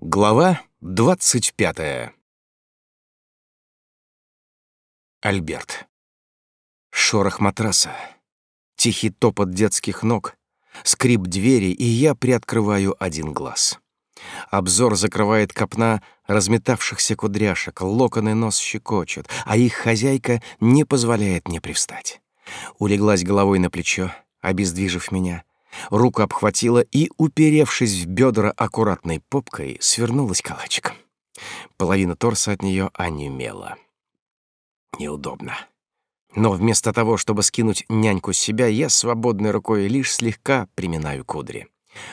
Глава двадцать пятая. Альберт. Шорох матраса, тихий топот детских ног, скрип двери, и я приоткрываю один глаз. Обзор закрывает копна разметавшихся кудряшек, локоны нос щекочут, а их хозяйка не позволяет мне привстать. Улеглась головой на плечо, обездвижив меня, руку обхватила и, уперевшись в бедра аккуратной попкой, свернулась калачиком. Половина торса от нее онемела. Неудобно. Но вместо того, чтобы скинуть няньку с себя, я свободной рукой лишь слегка приминаю кудри.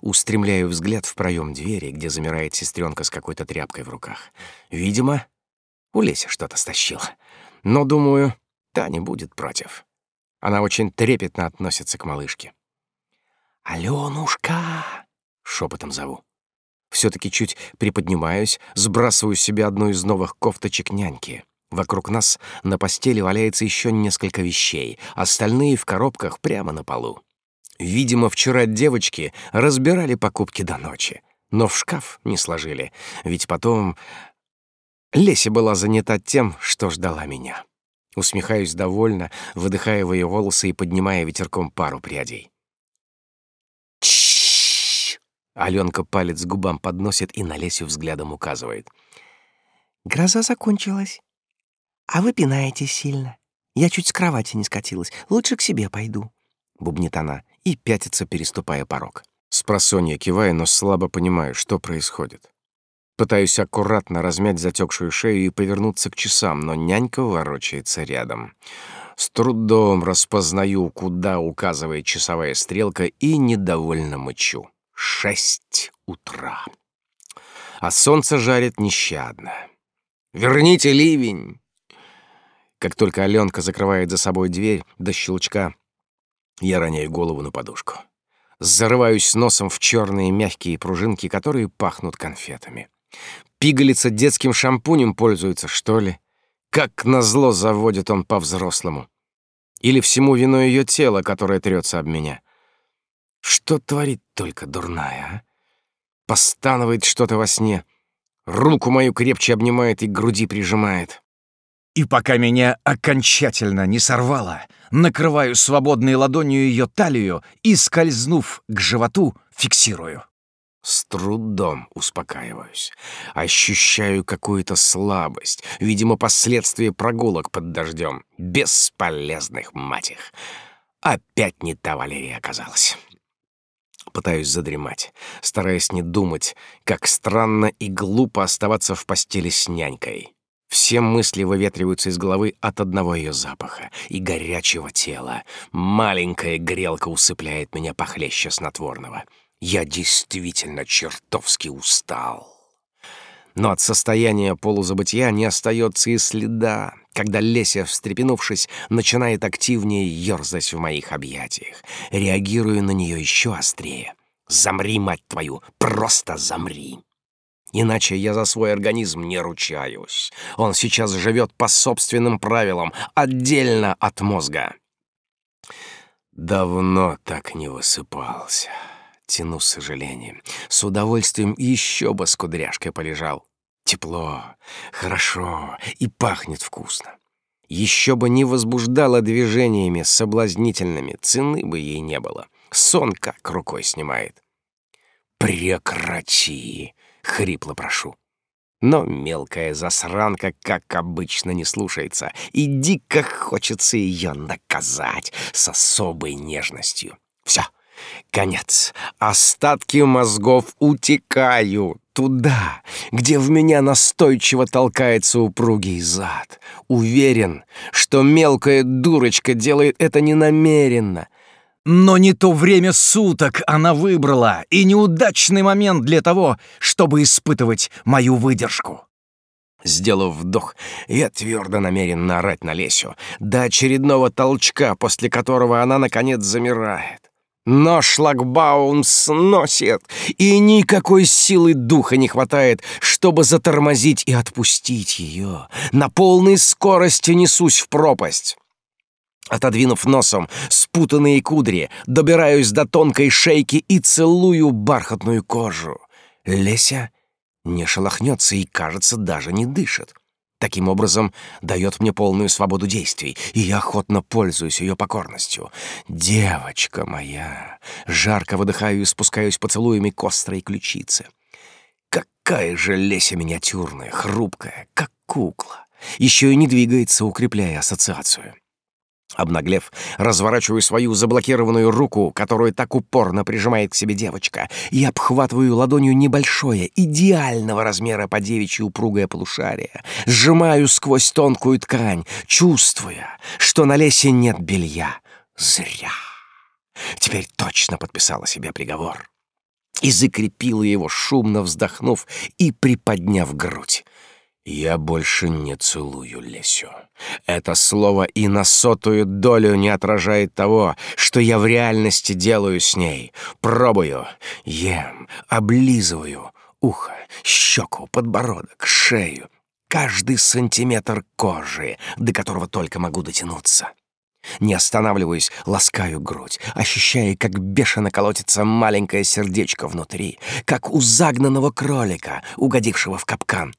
Устремляю взгляд в проем двери, где замирает сестренка с какой-то тряпкой в руках. Видимо, у Леси что-то стащила. Но, думаю, та не будет против. Она очень трепетно относится к малышке. «Алёнушка!» — шепотом зову. Все-таки чуть приподнимаюсь, сбрасываю с себя одну из новых кофточек няньки. Вокруг нас на постели валяется еще несколько вещей, остальные в коробках прямо на полу. Видимо, вчера девочки разбирали покупки до ночи, но в шкаф не сложили, ведь потом Леся была занята тем, что ждала меня. Усмехаюсь довольно, выдыхая в ее волосы и поднимая ветерком пару прядей. Аленка палец к губам подносит и на Лесю взглядом указывает. «Гроза закончилась. А вы пинаетесь сильно. Я чуть с кровати не скатилась. Лучше к себе пойду», — бубнит она и пятится, переступая порог. Спросонья киваю, но слабо понимаю, что происходит. Пытаюсь аккуратно размять затекшую шею и повернуться к часам, но нянька ворочается рядом. С трудом распознаю, куда указывает часовая стрелка, и недовольно мычу. Шесть утра. А солнце жарит нещадно. «Верните ливень!» Как только Аленка закрывает за собой дверь до щелчка, я роняю голову на подушку. Зарываюсь носом в черные мягкие пружинки, которые пахнут конфетами. Пигалица детским шампунем пользуется, что ли? Как назло заводит он по-взрослому. Или всему вино ее тело, которое трется об меня. Что творит только дурная, а? Постанывает что-то во сне, руку мою крепче обнимает и к груди прижимает. И пока меня окончательно не сорвало, накрываю свободной ладонью ее талию и, скользнув к животу, фиксирую. С трудом успокаиваюсь. Ощущаю какую-то слабость, видимо, последствия прогулок под дождем. Бесполезных, мать их. Опять не та Валерия оказалась. Пытаюсь задремать, стараясь не думать, как странно и глупо оставаться в постели с нянькой. Все мысли выветриваются из головы от одного ее запаха и горячего тела. Маленькая грелка усыпляет меня похлеще снотворного. Я действительно чертовски устал. Но от состояния полузабытия не остается и следа, когда Леся, встрепенувшись, начинает активнее ерзать в моих объятиях. Реагирую на нее еще острее. «Замри, мать твою! Просто замри!» Иначе я за свой организм не ручаюсь. Он сейчас живет по собственным правилам, отдельно от мозга. Давно так не высыпался. Тяну с сожалением. С удовольствием еще бы с кудряшкой полежал. Тепло, хорошо и пахнет вкусно. Еще бы не возбуждало движениями соблазнительными, цены бы ей не было. Сон как рукой снимает. «Прекрати!» — хрипло прошу. Но мелкая засранка, как обычно, не слушается, и дико хочется ее наказать с особой нежностью. Конец. Остатки мозгов утекают туда, где в меня настойчиво толкается упругий зад. Уверен, что мелкая дурочка делает это ненамеренно. Но не то время суток она выбрала, и неудачный момент для того, чтобы испытывать мою выдержку. Сделав вдох, я твердо намерен наорать на Лесю до очередного толчка, после которого она, наконец, замирает. Но шлагбаум сносит, и никакой силы духа не хватает, чтобы затормозить и отпустить ее. На полной скорости несусь в пропасть. Отодвинув носом спутанные кудри, добираюсь до тонкой шейки и целую бархатную кожу. Леся не шелохнется и, кажется, даже не дышит. Таким образом, дает мне полную свободу действий, и я охотно пользуюсь ее покорностью. Девочка моя, жарко выдыхаю и спускаюсь поцелуями к острой ключице. Какая же Леся миниатюрная, хрупкая, как кукла. Еще и не двигается, укрепляя ассоциацию. Обнаглев, разворачиваю свою заблокированную руку, которую так упорно прижимает к себе девочка, и обхватываю ладонью небольшое, идеального размера по девичьи упругое полушарие, сжимаю сквозь тонкую ткань, чувствуя, что на лесе нет белья. Зря. Теперь точно подписала себе приговор. И закрепила его, шумно вздохнув и приподняв грудь. Я больше не целую Лесю. Это слово и на сотую долю не отражает того, что я в реальности делаю с ней. Пробую, ем, облизываю ухо, щеку, подбородок, шею. Каждый сантиметр кожи, до которого только могу дотянуться. Не останавливаюсь, ласкаю грудь, ощущая, как бешено колотится маленькое сердечко внутри, как у загнанного кролика, угодившего в капкан.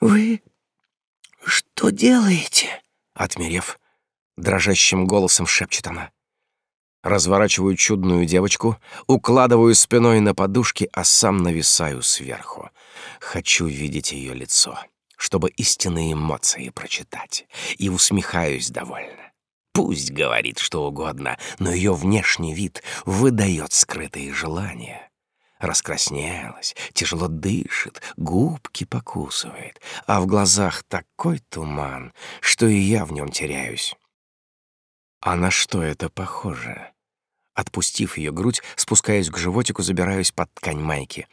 «Вы что делаете?» Отмерев, дрожащим голосом шепчет она. Разворачиваю чудную девочку, укладываю спиной на подушки, а сам нависаю сверху. Хочу видеть ее лицо, чтобы истинные эмоции прочитать, и усмехаюсь довольно. Пусть говорит что угодно, но ее внешний вид выдает скрытые желания. Раскраснелась, тяжело дышит, губки покусывает, а в глазах такой туман, что и я в нем теряюсь. А на что это похоже? Отпустив ее грудь, спускаюсь к животику, забираюсь под ткань майки.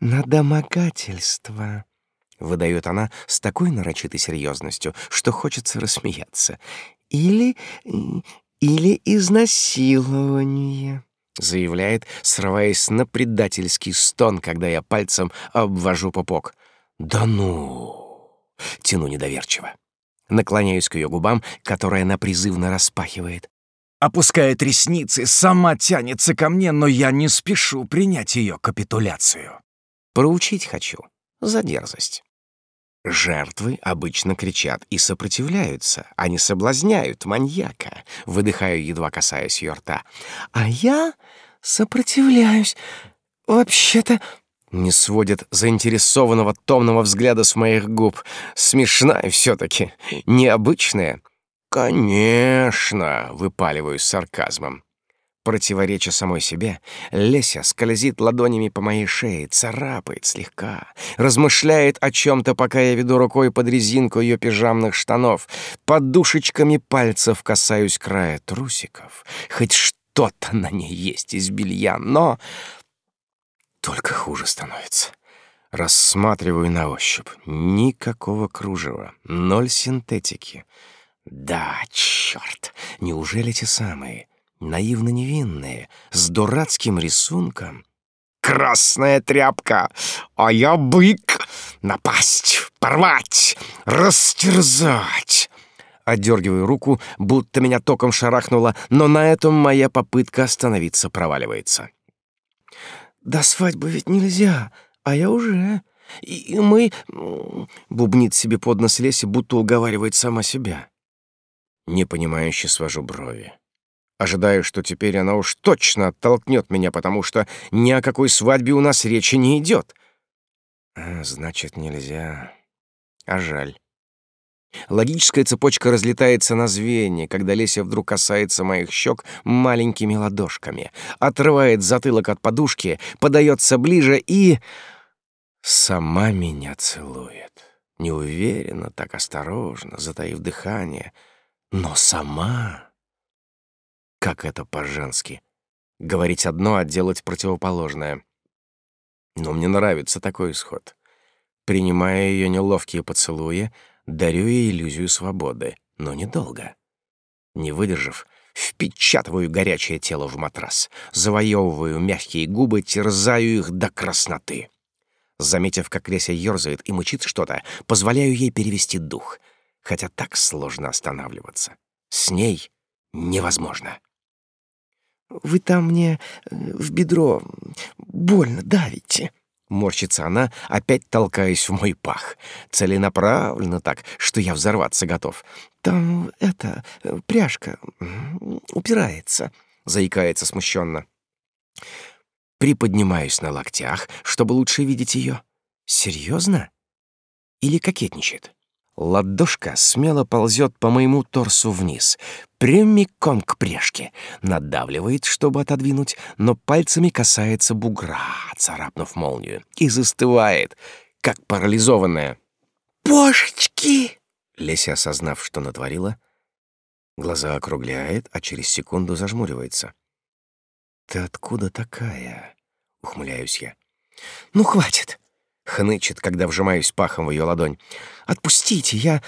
«На домогательство», — выдает она с такой нарочитой серьезностью, что хочется рассмеяться. «Или... или изнасилование» заявляет, срываясь на предательский стон, когда я пальцем обвожу пупок. «Да ну!» — тяну недоверчиво. Наклоняюсь к ее губам, которые она призывно распахивает. Опускает ресницы, сама тянется ко мне, но я не спешу принять ее капитуляцию. Проучить хочу за дерзость. Жертвы обычно кричат и сопротивляются, они соблазняют маньяка, выдыхаю, едва касаясь ее рта. А я сопротивляюсь. Вообще-то не сводит заинтересованного томного взгляда с моих губ. Смешная все-таки, необычная. «Конечно!» — выпаливаю с сарказмом. Противореча самой себе, Леся скользит ладонями по моей шее, царапает слегка, размышляет о чем-то, пока я веду рукой под резинку ее пижамных штанов. Подушечками пальцев касаюсь края трусиков. Хоть что-то на ней есть из белья, но... Только хуже становится. Рассматриваю на ощупь. Никакого кружева, ноль синтетики. Да, черт, неужели те самые наивно невинные, с дурацким рисунком. «Красная тряпка, а я бык! Напасть, порвать, растерзать!» Отдергиваю руку, будто меня током шарахнуло, но на этом моя попытка остановиться проваливается. «До свадьбы ведь нельзя, а я уже. И мы...» — бубнит себе под нос Леся, будто уговаривает сама себя. Непонимающе свожу брови. Ожидаю, что теперь она уж точно оттолкнет меня, потому что ни о какой свадьбе у нас речи не идет. А, значит, нельзя. А жаль. Логическая цепочка разлетается на звенья, когда Леся вдруг касается моих щек маленькими ладошками, отрывает затылок от подушки, подается ближе и... Сама меня целует. Неуверенно, так осторожно, затаив дыхание. Но сама... Как это по-женски? Говорить одно, а делать противоположное. Но мне нравится такой исход. Принимая ее неловкие поцелуи, дарю ей иллюзию свободы, но недолго. Не выдержав, впечатываю горячее тело в матрас, завоевываю мягкие губы, терзаю их до красноты. Заметив, как Леся ерзает и мычит что-то, позволяю ей перевести дух, хотя так сложно останавливаться. С ней невозможно. Вы там мне э, в бедро больно давите. Морщится она, опять толкаясь в мой пах. Целенаправленно так, что я взорваться готов. «Там, это, пряжка упирается», — заикается смущенно. Приподнимаюсь на локтях, чтобы лучше видеть ее. Серьезно? Или кокетничает? Ладошка смело ползет по моему торсу вниз, прямиком к пряжке, надавливает, чтобы отодвинуть, но пальцами касается бугра, царапнув молнию, и застывает, как парализованная. «Божечки!» Леся, осознав, что натворила, глаза округляет, а через секунду зажмуривается. «Ты откуда такая?» — ухмыляюсь я. «Ну, хватит!» — хнычет, когда вжимаюсь пахом в ее ладонь. «Отпустите, я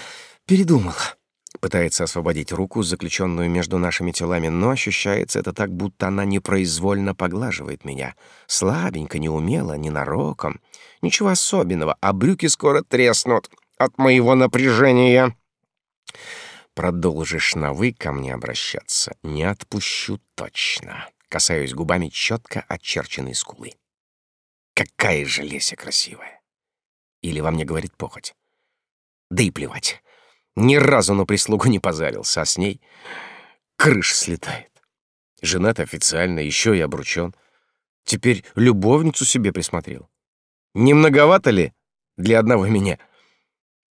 передумала». Пытается освободить руку, заключенную между нашими телами, но ощущается это так, будто она непроизвольно поглаживает меня. Слабенько, неумело, ненароком. Ничего особенного, а брюки скоро треснут от моего напряжения. Продолжишь на «вы» ко мне обращаться, не отпущу точно касаюсь губами четко очерченной скулы. Какая же Леся красивая! Или во мне говорит похоть? Да и плевать. Ни разу на прислугу не позарился, а с ней крыш слетает. Женат официально, еще и обручен. Теперь любовницу себе присмотрел. Не многовато ли для одного меня?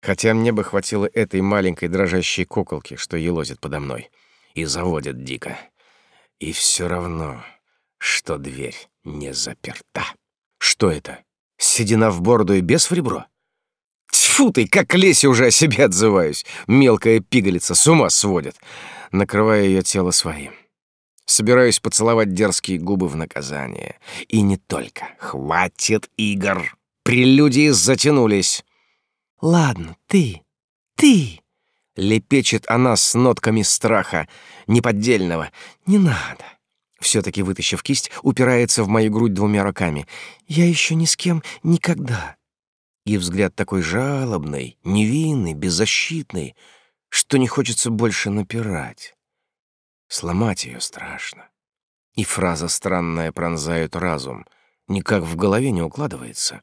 Хотя мне бы хватило этой маленькой дрожащей куколки, что елозит подо мной, и заводит дико. И все равно, что дверь не заперта. Что это? Седина в бороду и без в ребро? Тьфу ты, как Лесе уже о себе отзываюсь. Мелкая пигалица с ума сводит. Накрывая ее тело своим. Собираюсь поцеловать дерзкие губы в наказание. И не только. Хватит игр. Прелюдии затянулись. Ладно, ты, ты. Лепечет она с нотками страха, неподдельного. «Не надо». Все-таки, вытащив кисть, упирается в мою грудь двумя руками. «Я еще ни с кем никогда». И взгляд такой жалобный, невинный, беззащитный, что не хочется больше напирать. Сломать ее страшно. И фраза странная пронзает разум, никак в голове не укладывается.